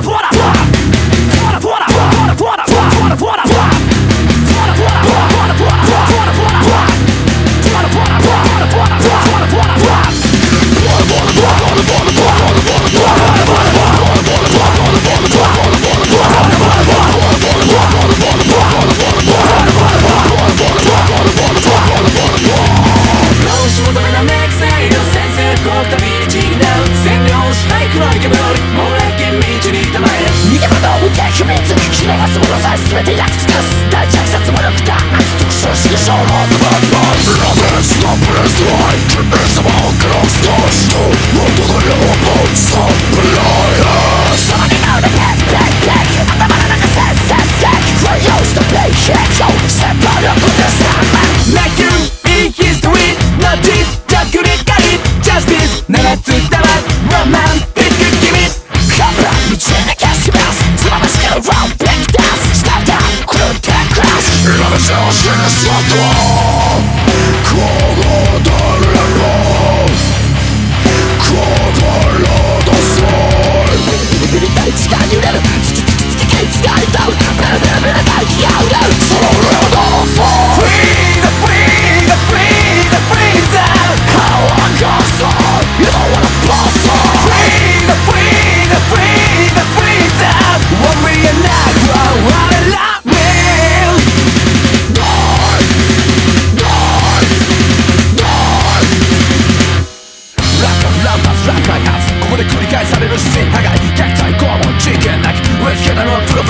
부어라 It's about cross, cross, to, to, to, to, to, to, Seu giro solto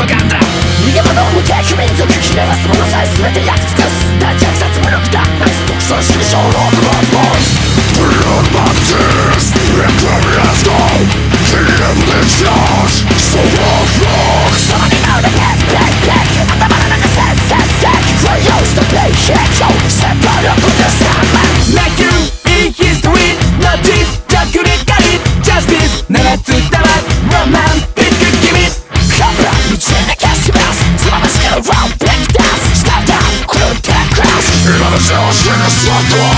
パガンダ逃げ場の無敵民族ひねらすものさえ全て焼き尽くす大虐殺無力だ。ナイス独創ロードバッドボイズ We are Baptists, we are ッジ Wciąż się na słodko